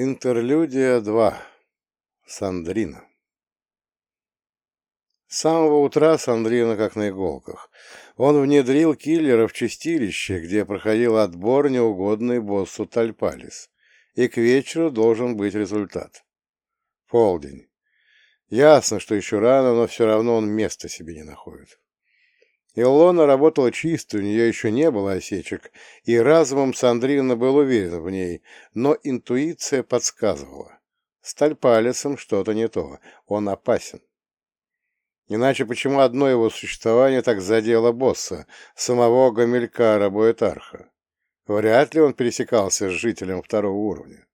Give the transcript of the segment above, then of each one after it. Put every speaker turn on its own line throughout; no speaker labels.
Интерлюдия 2. Сандрина. С самого утра Сандрина как на иголках. Он внедрил киллера в чистилище, где проходил отбор неугодный боссу Тальпалис, и к вечеру должен быть результат. Полдень. Ясно, что еще рано, но все равно он места себе не находит. Илона работала чисто, у нее еще не было осечек, и разумом Сандрина был уверен в ней, но интуиция подсказывала. С Тальпалисом что-то не то, он опасен. Иначе почему одно его существование так задело босса, самого Гамилькара Буэтарха? Вряд ли он пересекался с жителем второго уровня.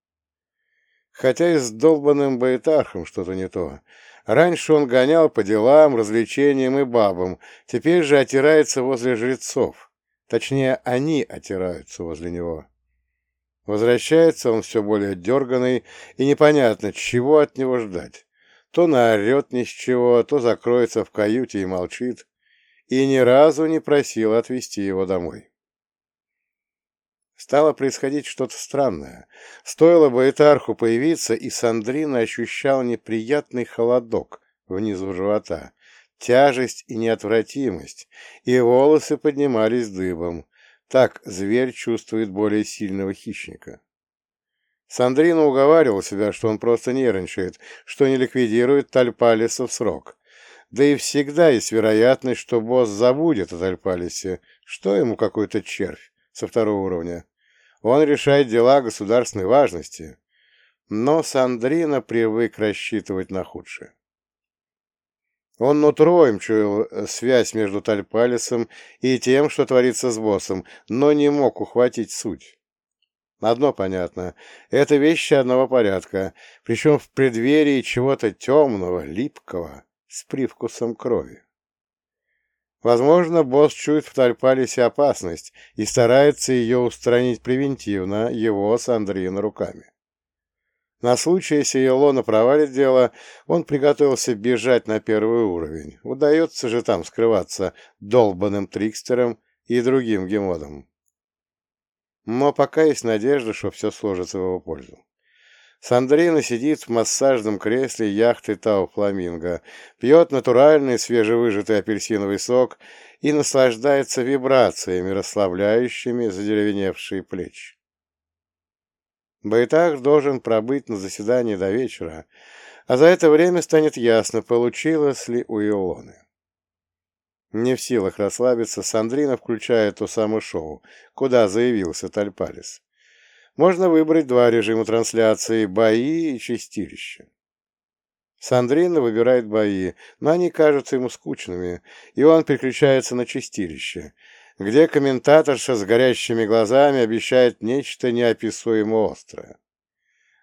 Хотя и с долбанным Баэтархом что-то не то. Раньше он гонял по делам, развлечениям и бабам, теперь же отирается возле жрецов. Точнее, они отираются возле него. Возвращается он все более дерганный, и непонятно, чего от него ждать. То наорет ни с чего, то закроется в каюте и молчит, и ни разу не просил отвезти его домой. Стало происходить что-то странное. Стоило бы Этарху появиться, и Сандрина ощущал неприятный холодок внизу живота, тяжесть и неотвратимость, и волосы поднимались дыбом. Так зверь чувствует более сильного хищника. Сандрина уговаривал себя, что он просто нервничает, что не ликвидирует Тальпалиса в срок. Да и всегда есть вероятность, что босс забудет о Тальпалисе, что ему какой-то червь со второго уровня. Он решает дела государственной важности. Но Сандрина привык рассчитывать на худшее. Он нутроем чуял э, связь между Тальпалисом и тем, что творится с боссом, но не мог ухватить суть. Одно понятно — это вещи одного порядка, причем в преддверии чего-то темного, липкого, с привкусом крови. Возможно, босс чует в Тальпалисе опасность и старается ее устранить превентивно его с Андреем руками. На случай, если Елона провалит дело, он приготовился бежать на первый уровень. Удается же там скрываться долбанным трикстером и другим гемодом. Но пока есть надежда, что все сложится в его пользу. Сандрина сидит в массажном кресле яхты Тау Фламинго, пьет натуральный свежевыжатый апельсиновый сок и наслаждается вибрациями, расслабляющими задеревеневшие плечи. Байтах должен пробыть на заседании до вечера, а за это время станет ясно, получилось ли у Илоны. Не в силах расслабиться, Сандрина включает то самое шоу, куда заявился Тальпалис можно выбрать два режима трансляции – бои и чистилище. Сандрина выбирает бои, но они кажутся ему скучными, и он переключается на чистилище, где комментаторша с горящими глазами обещает нечто неописуемо острое.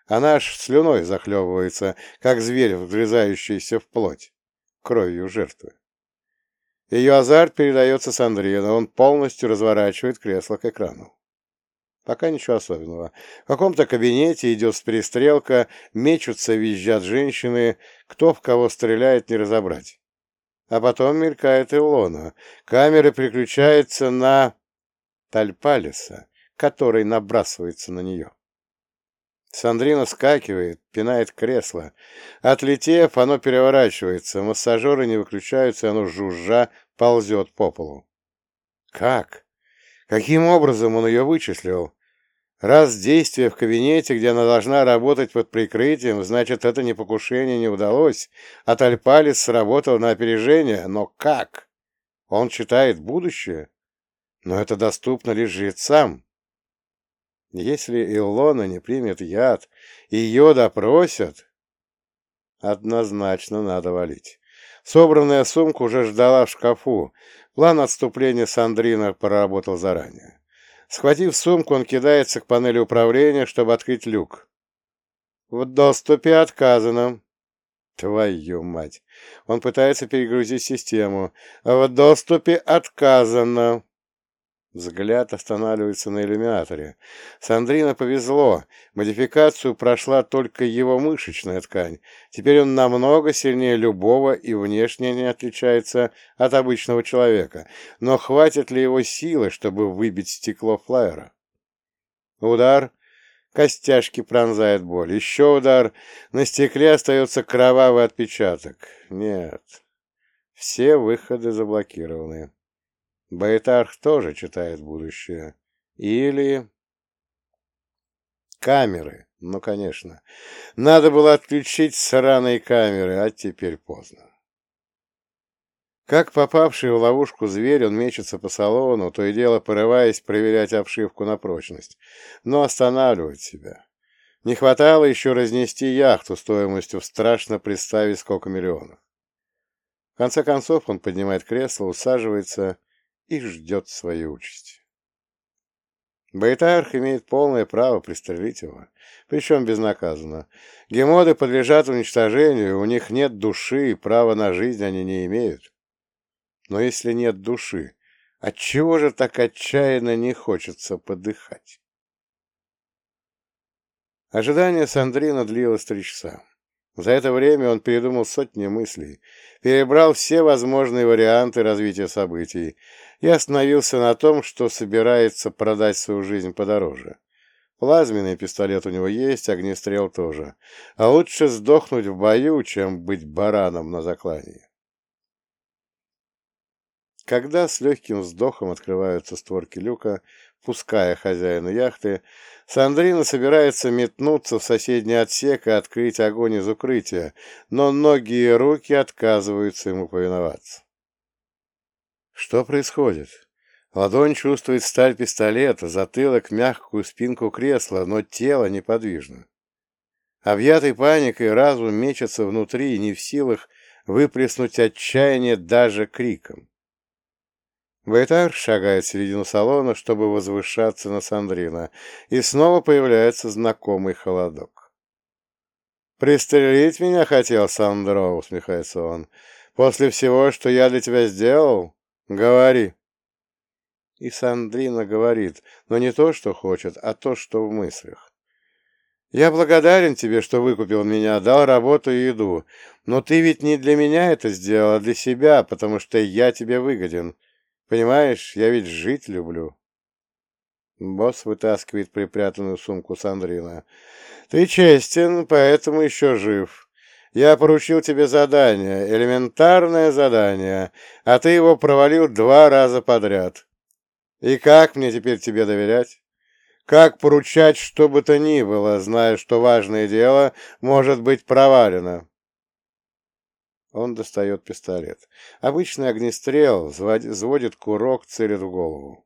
Она аж слюной захлебывается, как зверь, вгрызающийся в плоть, кровью жертвы. Ее азарт передается Сандрино, он полностью разворачивает кресло к экрану. Пока ничего особенного. В каком-то кабинете идет перестрелка, мечутся, визжат женщины, кто в кого стреляет, не разобрать. А потом мелькает Илона. Камера переключается на Тальпалиса, который набрасывается на нее. Сандрина скакивает, пинает кресло. Отлетев, оно переворачивается, массажеры не выключаются, оно жужжа ползет по полу. Как? Каким образом он ее вычислил? Раз действие в кабинете, где она должна работать под прикрытием, значит, это не покушение не удалось, а Тальпалис сработал на опережение. Но как? Он читает будущее? Но это доступно лишь жрецам. Если Илона не примет яд, ее допросят, однозначно надо валить. Собранная сумка уже ждала в шкафу. План отступления Сандрина проработал заранее. Схватив сумку, он кидается к панели управления, чтобы открыть люк. В доступе отказано. Твою мать! Он пытается перегрузить систему. В доступе отказано. Взгляд останавливается на иллюминаторе. Сандрина повезло. Модификацию прошла только его мышечная ткань. Теперь он намного сильнее любого и внешне не отличается от обычного человека. Но хватит ли его силы, чтобы выбить стекло флайера? Удар. Костяшки пронзает боль. Еще удар. На стекле остается кровавый отпечаток. Нет. Все выходы заблокированы. Байтарх тоже читает будущее. Или... Камеры. Ну, конечно. Надо было отключить сраные камеры, а теперь поздно. Как попавший в ловушку зверь, он мечется по салону, то и дело порываясь проверять обшивку на прочность, но останавливает себя. Не хватало еще разнести яхту стоимостью в страшно представить сколько миллионов. В конце концов он поднимает кресло, усаживается и ждет своей участи. Байтарх имеет полное право пристрелить его, причем безнаказанно. Гемоды подлежат уничтожению, у них нет души, и права на жизнь они не имеют. Но если нет души, отчего же так отчаянно не хочется подыхать? Ожидание Сандрина длилось три часа. За это время он передумал сотни мыслей, перебрал все возможные варианты развития событий и остановился на том, что собирается продать свою жизнь подороже. Плазменный пистолет у него есть, огнестрел тоже. А лучше сдохнуть в бою, чем быть бараном на заклании. Когда с легким вздохом открываются створки люка, пуская хозяина яхты, Сандрина собирается метнуться в соседний отсек и открыть огонь из укрытия, но ноги и руки отказываются ему повиноваться. Что происходит? Ладонь чувствует сталь пистолета, затылок — мягкую спинку кресла, но тело неподвижно. Объятый паникой разум мечется внутри, не в силах выплеснуть отчаяние даже криком. Байтар шагает в середину салона, чтобы возвышаться на Сандрина, и снова появляется знакомый холодок. «Пристрелить меня хотел, Сандро?» — усмехается он. «После всего, что я для тебя сделал? Говори!» И Сандрина говорит, но не то, что хочет, а то, что в мыслях. «Я благодарен тебе, что выкупил меня, дал работу и еду, но ты ведь не для меня это сделал, а для себя, потому что я тебе выгоден». Понимаешь, я ведь жить люблю. Босс вытаскивает припрятанную сумку Сандрина. Ты честен, поэтому еще жив. Я поручил тебе задание, элементарное задание, а ты его провалил два раза подряд. И как мне теперь тебе доверять? Как поручать что бы то ни было, зная, что важное дело может быть провалено? Он достает пистолет. Обычный огнестрел, взводит курок, целит в голову.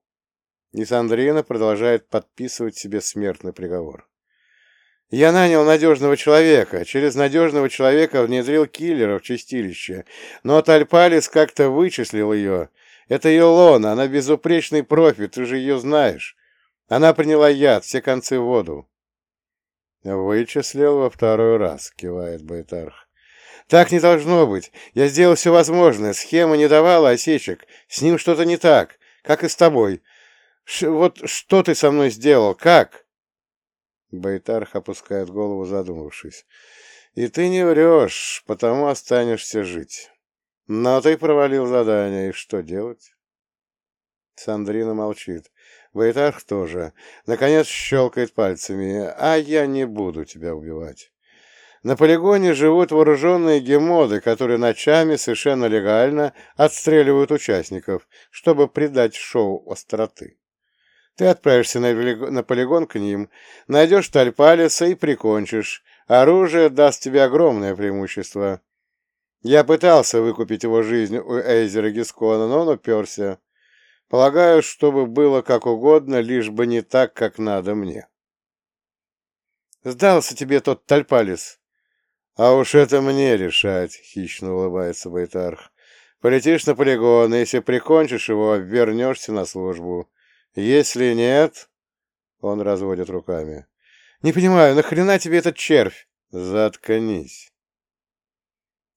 И Сандрина продолжает подписывать себе смертный приговор. Я нанял надежного человека. Через надежного человека внедрил киллера в чистилище. Но Тальпалис как-то вычислил ее. Это Йолона, она безупречный профи, ты же ее знаешь. Она приняла яд, все концы в воду. «Вычислил во второй раз», — кивает Байтарх. Так не должно быть. Я сделал все возможное. Схема не давала осечек. С ним что-то не так, как и с тобой. Ш вот что ты со мной сделал? Как?» Байтарх опускает голову, задумавшись. «И ты не врешь, потому останешься жить. Но ты провалил задание, и что делать?» Сандрина молчит. Байтарх тоже. Наконец щелкает пальцами. «А я не буду тебя убивать. На полигоне живут вооруженные гемоды, которые ночами совершенно легально отстреливают участников, чтобы придать шоу остроты. Ты отправишься на, полигон к ним, найдешь Тальпалиса и прикончишь. Оружие даст тебе огромное преимущество. Я пытался выкупить его жизнь у Эйзера Гискона, но он уперся. Полагаю, чтобы было как угодно, лишь бы не так, как надо мне. «Сдался тебе тот Тальпалис», «А уж это мне решать», — хищно улыбается Байтарх. «Полетишь на полигон, и если прикончишь его, вернешься на службу. Если нет...» Он разводит руками. «Не понимаю, нахрена тебе этот червь?» «Заткнись!»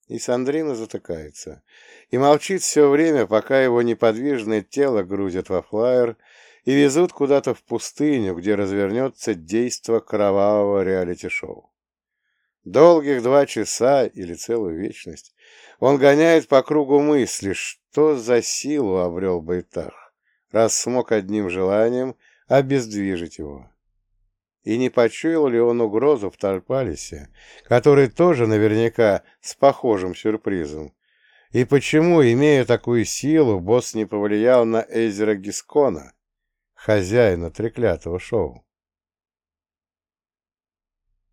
И Сандрина затыкается. И молчит все время, пока его неподвижное тело грузят во флайер и везут куда-то в пустыню, где развернется действо кровавого реалити-шоу. Долгих два часа или целую вечность он гоняет по кругу мысли, что за силу обрел Байтах, раз смог одним желанием обездвижить его. И не почуял ли он угрозу в Тарпалисе, который тоже наверняка с похожим сюрпризом? И почему, имея такую силу, босс не повлиял на Эзера Гискона, хозяина треклятого шоу?